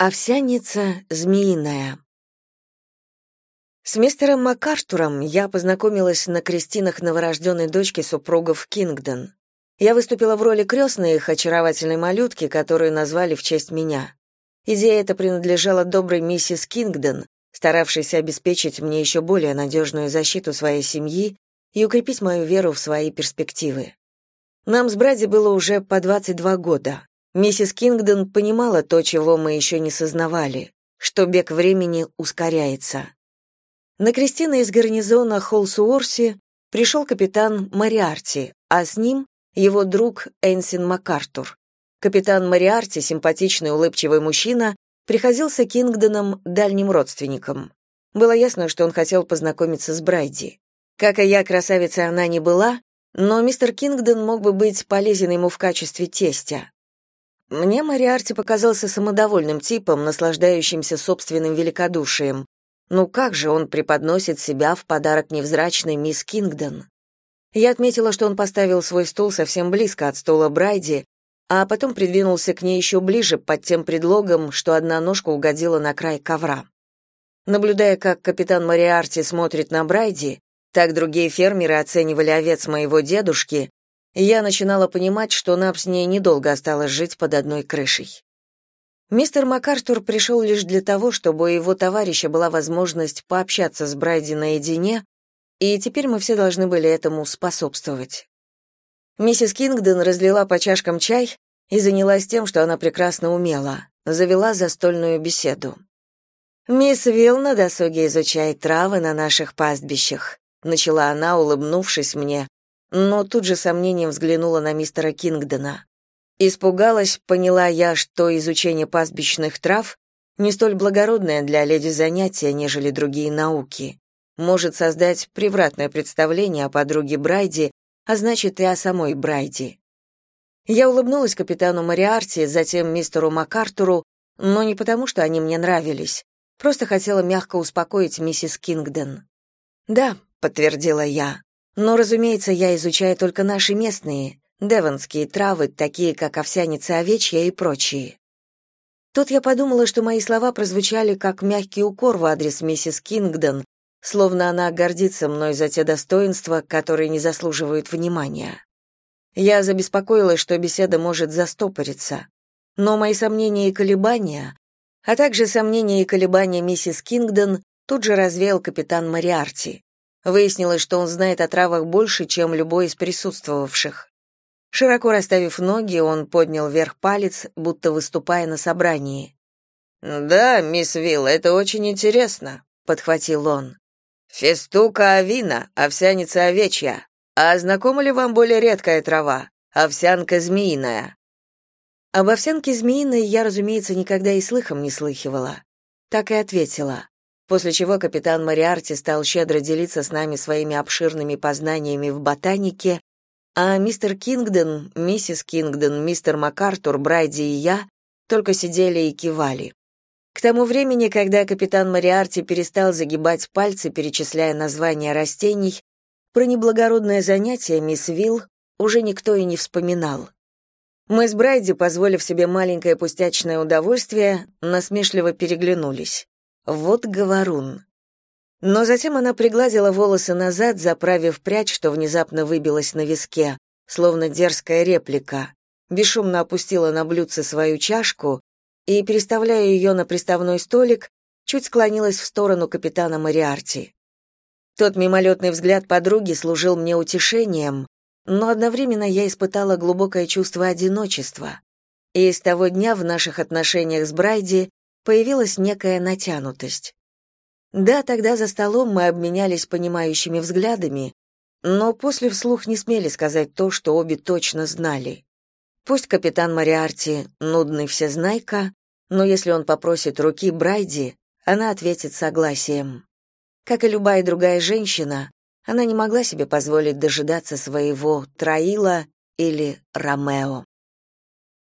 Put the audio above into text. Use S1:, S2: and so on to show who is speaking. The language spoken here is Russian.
S1: Овсяница змеиная. С мистером МакАртуром я познакомилась на крестинах новорожденной дочки супругов Кингдон. Я выступила в роли крестной их очаровательной малютки, которую назвали в честь меня. Идея эта принадлежала доброй миссис Кингдон, старавшейся обеспечить мне еще более надежную защиту своей семьи и укрепить мою веру в свои перспективы. Нам с Бради было уже по 22 года. Миссис Кингдон понимала то, чего мы еще не сознавали, что бег времени ускоряется. На Кристина из гарнизона Холсуорси пришел капитан Мариарти, а с ним его друг Энсин МакАртур. Капитан Мариарти, симпатичный улыбчивый мужчина, приходился Кингдоном дальним родственником. Было ясно, что он хотел познакомиться с Брайди. Как и я, красавицей она не была, но мистер Кингдон мог бы быть полезен ему в качестве тестя. Мне Мариарти показался самодовольным типом, наслаждающимся собственным великодушием. Ну как же он преподносит себя в подарок невзрачной мисс Кингдон? Я отметила, что он поставил свой стул совсем близко от стола Брайди, а потом придвинулся к ней еще ближе под тем предлогом, что одна ножка угодила на край ковра. Наблюдая, как капитан Мариарти смотрит на Брайди, так другие фермеры оценивали овец моего дедушки, я начинала понимать, что нам с ней недолго осталось жить под одной крышей. Мистер МакАртур пришел лишь для того, чтобы у его товарища была возможность пообщаться с Брайди наедине, и теперь мы все должны были этому способствовать. Миссис Кингдон разлила по чашкам чай и занялась тем, что она прекрасно умела, завела застольную беседу. «Мисс Вилл на досуге изучает травы на наших пастбищах», начала она, улыбнувшись мне, но тут же сомнением взглянула на мистера Кингдона. Испугалась, поняла я, что изучение пастбищных трав не столь благородное для леди занятие, нежели другие науки. Может создать превратное представление о подруге Брайди, а значит и о самой Брайди. Я улыбнулась капитану Мариарти, затем мистеру МакАртуру, но не потому, что они мне нравились. Просто хотела мягко успокоить миссис Кингдон. «Да», — подтвердила я, но, разумеется, я изучаю только наши местные, девонские травы, такие как овсяница овечья и прочие. Тут я подумала, что мои слова прозвучали как мягкий укор в адрес миссис Кингдон, словно она гордится мной за те достоинства, которые не заслуживают внимания. Я забеспокоилась, что беседа может застопориться. Но мои сомнения и колебания, а также сомнения и колебания миссис Кингдон тут же развеял капитан Мариарти. Выяснилось, что он знает о травах больше, чем любой из присутствовавших. Широко расставив ноги, он поднял вверх палец, будто выступая на собрании. «Да, мисс Вилл, это очень интересно», — подхватил он. «Фестука авина, овсяница овечья. А знакома ли вам более редкая трава? Овсянка змеиная». Об овсянке змеиной я, разумеется, никогда и слыхом не слыхивала. Так и ответила после чего капитан Мариарти стал щедро делиться с нами своими обширными познаниями в ботанике, а мистер Кингдон, миссис Кингдон, мистер МакАртур, Брайди и я только сидели и кивали. К тому времени, когда капитан Мариарти перестал загибать пальцы, перечисляя названия растений, про неблагородное занятие мисс Вилл уже никто и не вспоминал. Мы с Брайди, позволив себе маленькое пустячное удовольствие, насмешливо переглянулись. Вот говорун. Но затем она пригладила волосы назад, заправив прядь, что внезапно выбилась на виске, словно дерзкая реплика. Бесшумно опустила на блюдце свою чашку и, переставляя ее на приставной столик, чуть склонилась в сторону капитана Мариарти. Тот мимолетный взгляд подруги служил мне утешением, но одновременно я испытала глубокое чувство одиночества. И с того дня в наших отношениях с Брайди появилась некая натянутость. Да, тогда за столом мы обменялись понимающими взглядами, но после вслух не смели сказать то, что обе точно знали. Пусть капитан Мариарти нудный всезнайка, но если он попросит руки Брайди, она ответит согласием. Как и любая другая женщина, она не могла себе позволить дожидаться своего Троила или Ромео.